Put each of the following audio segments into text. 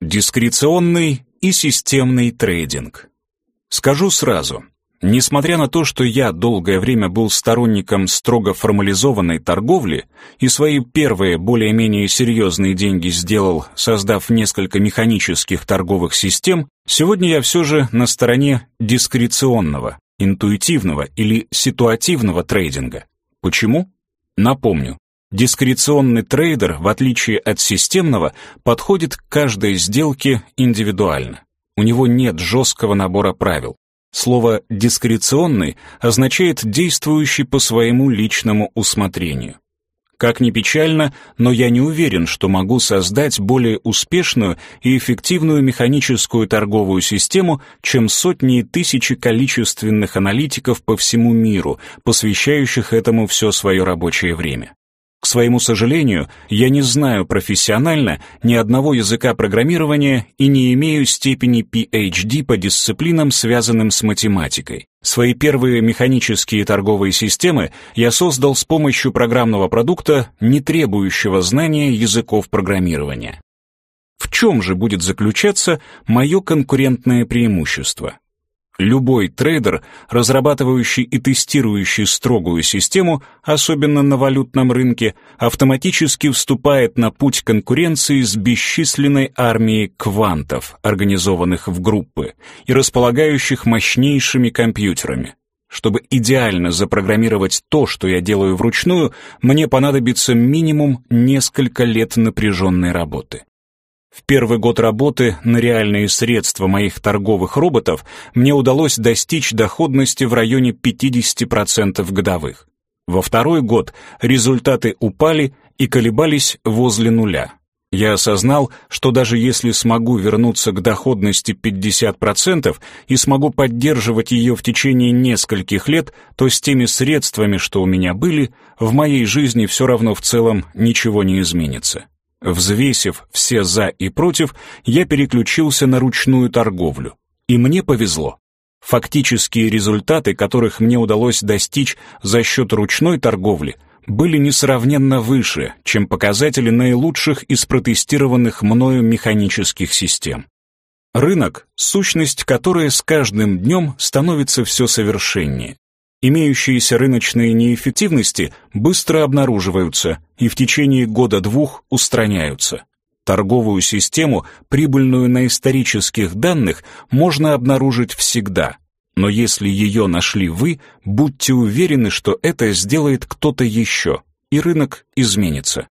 Дискреционный и системный трейдинг. Скажу сразу, несмотря на то, что я долгое время был сторонником строго формализованной торговли и свои первые более-менее серьезные деньги сделал, создав несколько механических торговых систем, сегодня я все же на стороне дискреционного, интуитивного или ситуативного трейдинга. Почему? Напомню, дискреционный трейдер, в отличие от системного, подходит к каждой сделке индивидуально. У него нет жесткого набора правил. Слово «дискреционный» означает «действующий по своему личному усмотрению». Как ни печально, но я не уверен, что могу создать более успешную и эффективную механическую торговую систему, чем сотни и тысячи количественных аналитиков по всему миру, посвящающих этому все свое рабочее время. К своему сожалению, я не знаю профессионально ни одного языка программирования и не имею степени PhD по дисциплинам, связанным с математикой. Свои первые механические торговые системы я создал с помощью программного продукта, не требующего знания языков программирования. В чем же будет заключаться мое конкурентное преимущество? Любой трейдер, разрабатывающий и тестирующий строгую систему, особенно на валютном рынке, автоматически вступает на путь конкуренции с бесчисленной армией квантов, организованных в группы и располагающих мощнейшими компьютерами. Чтобы идеально запрограммировать то, что я делаю вручную, мне понадобится минимум несколько лет напряженной работы. В первый год работы на реальные средства моих торговых роботов мне удалось достичь доходности в районе 50% годовых. Во второй год результаты упали и колебались возле нуля. Я осознал, что даже если смогу вернуться к доходности 50% и смогу поддерживать ее в течение нескольких лет, то с теми средствами, что у меня были, в моей жизни все равно в целом ничего не изменится. Взвесив все «за» и «против», я переключился на ручную торговлю. И мне повезло. Фактические результаты, которых мне удалось достичь за счет ручной торговли, были несравненно выше, чем показатели наилучших из протестированных мною механических систем. Рынок — сущность, которая с каждым днем становится все совершеннее. Имеющиеся рыночные неэффективности быстро обнаруживаются и в течение года-двух устраняются. Торговую систему, прибыльную на исторических данных, можно обнаружить всегда. Но если ее нашли вы, будьте уверены, что это сделает кто-то еще, и рынок изменится.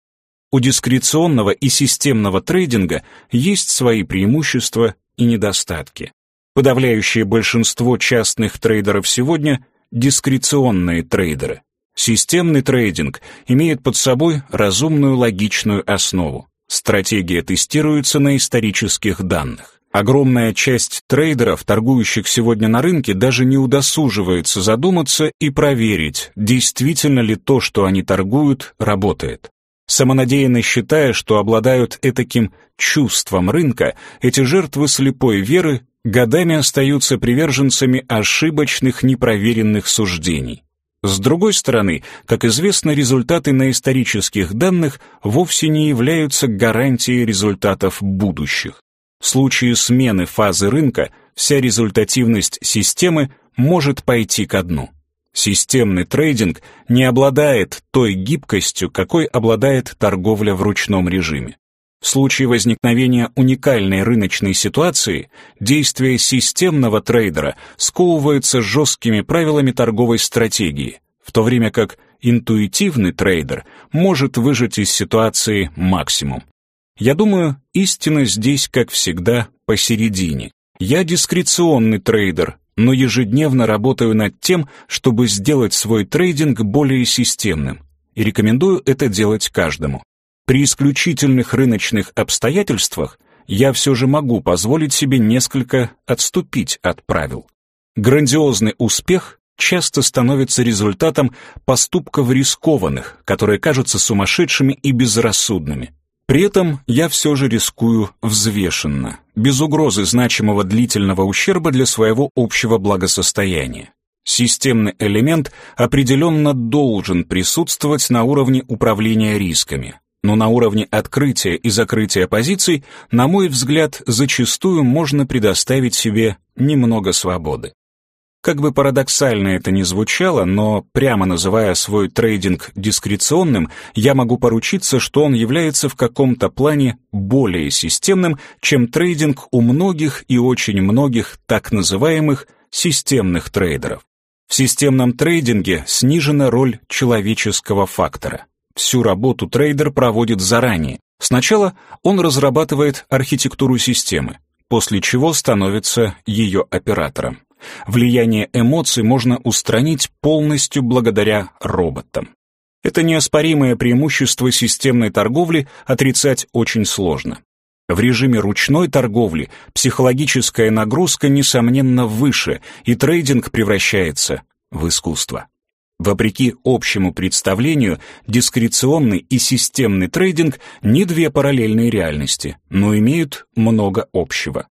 У дискреционного и системного трейдинга есть свои преимущества и недостатки. Подавляющее большинство частных трейдеров сегодня дискреционные трейдеры. Системный трейдинг имеет под собой разумную логичную основу. Стратегия тестируется на исторических данных. Огромная часть трейдеров, торгующих сегодня на рынке, даже не удосуживается задуматься и проверить, действительно ли то, что они торгуют, работает. Самонадеянно считая, что обладают этаким чувством рынка, эти жертвы слепой веры годами остаются приверженцами ошибочных непроверенных суждений. С другой стороны, как известно, результаты на исторических данных вовсе не являются гарантией результатов будущих. В случае смены фазы рынка вся результативность системы может пойти ко дну. Системный трейдинг не обладает той гибкостью, какой обладает торговля в ручном режиме. В случае возникновения уникальной рыночной ситуации действия системного трейдера сковываются жесткими правилами торговой стратегии, в то время как интуитивный трейдер может выжать из ситуации максимум. Я думаю, истина здесь, как всегда, посередине. Я дискреционный трейдер, но ежедневно работаю над тем, чтобы сделать свой трейдинг более системным, и рекомендую это делать каждому. При исключительных рыночных обстоятельствах я все же могу позволить себе несколько отступить от правил. Грандиозный успех часто становится результатом поступков рискованных, которые кажутся сумасшедшими и безрассудными. При этом я все же рискую взвешенно, без угрозы значимого длительного ущерба для своего общего благосостояния. Системный элемент определенно должен присутствовать на уровне управления рисками, Но на уровне открытия и закрытия позиций, на мой взгляд, зачастую можно предоставить себе немного свободы. Как бы парадоксально это ни звучало, но прямо называя свой трейдинг дискреционным, я могу поручиться, что он является в каком-то плане более системным, чем трейдинг у многих и очень многих так называемых системных трейдеров. В системном трейдинге снижена роль человеческого фактора. Всю работу трейдер проводит заранее. Сначала он разрабатывает архитектуру системы, после чего становится ее оператором. Влияние эмоций можно устранить полностью благодаря роботам. Это неоспоримое преимущество системной торговли отрицать очень сложно. В режиме ручной торговли психологическая нагрузка, несомненно, выше, и трейдинг превращается в искусство. Вопреки общему представлению, дискреционный и системный трейдинг не две параллельные реальности, но имеют много общего.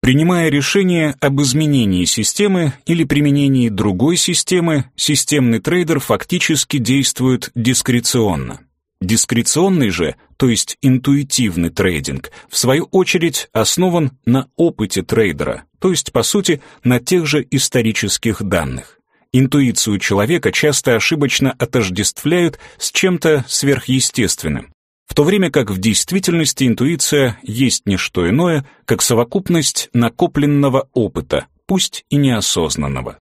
Принимая решение об изменении системы или применении другой системы, системный трейдер фактически действует дискреционно. Дискреционный же, то есть интуитивный трейдинг, в свою очередь основан на опыте трейдера, то есть, по сути, на тех же исторических данных. Интуицию человека часто ошибочно отождествляют с чем-то сверхъестественным в то время как в действительности интуиция есть не что иное, как совокупность накопленного опыта, пусть и неосознанного.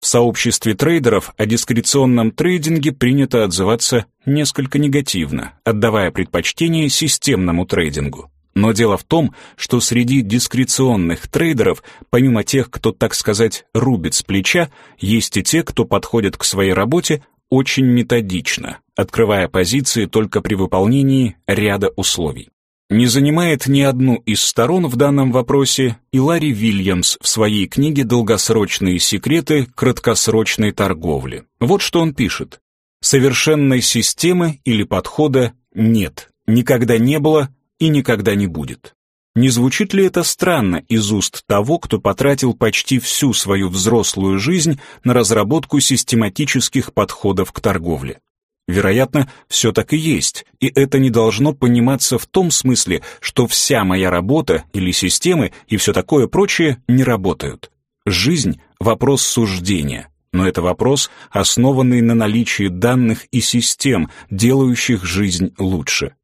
В сообществе трейдеров о дискреционном трейдинге принято отзываться несколько негативно, отдавая предпочтение системному трейдингу. Но дело в том, что среди дискреционных трейдеров, помимо тех, кто, так сказать, рубит с плеча, есть и те, кто подходит к своей работе очень методично, открывая позиции только при выполнении ряда условий. Не занимает ни одну из сторон в данном вопросе и Ларри Вильямс в своей книге «Долгосрочные секреты краткосрочной торговли». Вот что он пишет. «Совершенной системы или подхода нет, никогда не было и никогда не будет. Не звучит ли это странно из уст того, кто потратил почти всю свою взрослую жизнь на разработку систематических подходов к торговле? Вероятно, все так и есть, и это не должно пониматься в том смысле, что вся моя работа или системы и все такое прочее не работают. Жизнь — вопрос суждения, но это вопрос, основанный на наличии данных и систем, делающих жизнь лучше.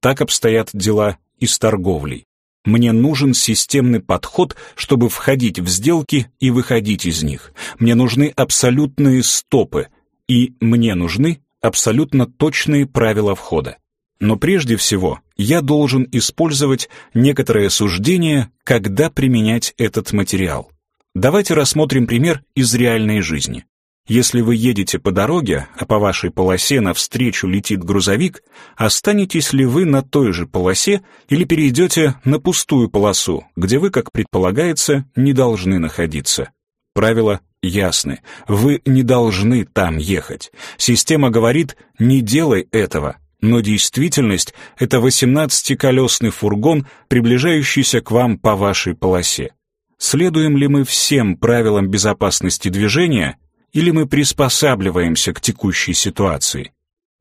Так обстоят дела и с торговлей. Мне нужен системный подход, чтобы входить в сделки и выходить из них. Мне нужны абсолютные стопы, и мне нужны абсолютно точные правила входа. Но прежде всего я должен использовать некоторое суждение, когда применять этот материал. Давайте рассмотрим пример из реальной жизни. Если вы едете по дороге, а по вашей полосе навстречу летит грузовик, останетесь ли вы на той же полосе или перейдете на пустую полосу, где вы, как предполагается, не должны находиться? Правила ясны. Вы не должны там ехать. Система говорит «не делай этого», но действительность — это 18-колесный фургон, приближающийся к вам по вашей полосе. Следуем ли мы всем правилам безопасности движения или мы приспосабливаемся к текущей ситуации.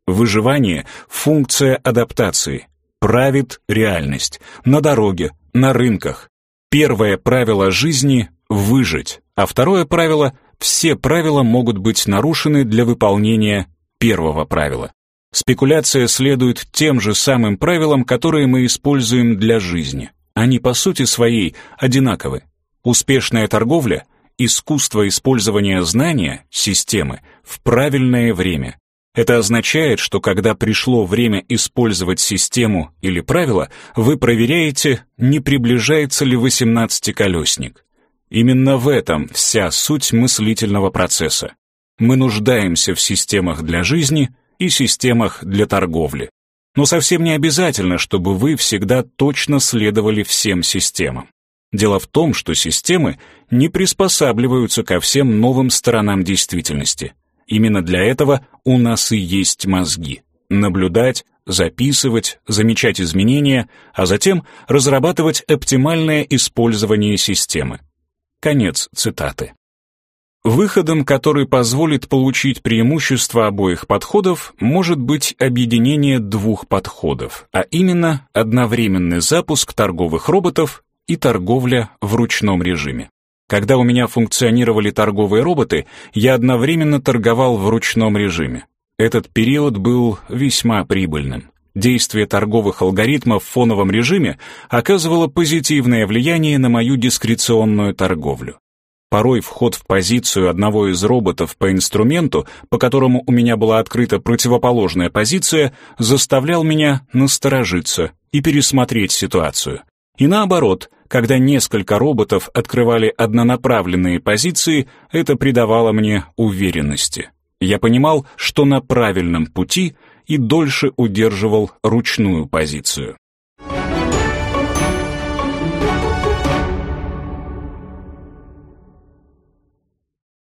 Выживание — функция адаптации, правит реальность, на дороге, на рынках. Первое правило жизни — выжить, а второе правило — все правила могут быть нарушены для выполнения первого правила. Спекуляция следует тем же самым правилам, которые мы используем для жизни. Они по сути своей одинаковы. Успешная торговля — искусство использования знания, системы, в правильное время. Это означает, что когда пришло время использовать систему или правило, вы проверяете, не приближается ли 18-колесник. Именно в этом вся суть мыслительного процесса. Мы нуждаемся в системах для жизни и системах для торговли. Но совсем не обязательно, чтобы вы всегда точно следовали всем системам. Дело в том, что системы не приспосабливаются ко всем новым сторонам действительности. Именно для этого у нас и есть мозги. Наблюдать, записывать, замечать изменения, а затем разрабатывать оптимальное использование системы. Конец цитаты. Выходом, который позволит получить преимущество обоих подходов, может быть объединение двух подходов, а именно одновременный запуск торговых роботов и торговля в ручном режиме. Когда у меня функционировали торговые роботы, я одновременно торговал в ручном режиме. Этот период был весьма прибыльным. Действие торговых алгоритмов в фоновом режиме оказывало позитивное влияние на мою дискреционную торговлю. Порой вход в позицию одного из роботов по инструменту, по которому у меня была открыта противоположная позиция, заставлял меня насторожиться и пересмотреть ситуацию. И наоборот, когда несколько роботов открывали однонаправленные позиции, это придавало мне уверенности. Я понимал, что на правильном пути и дольше удерживал ручную позицию.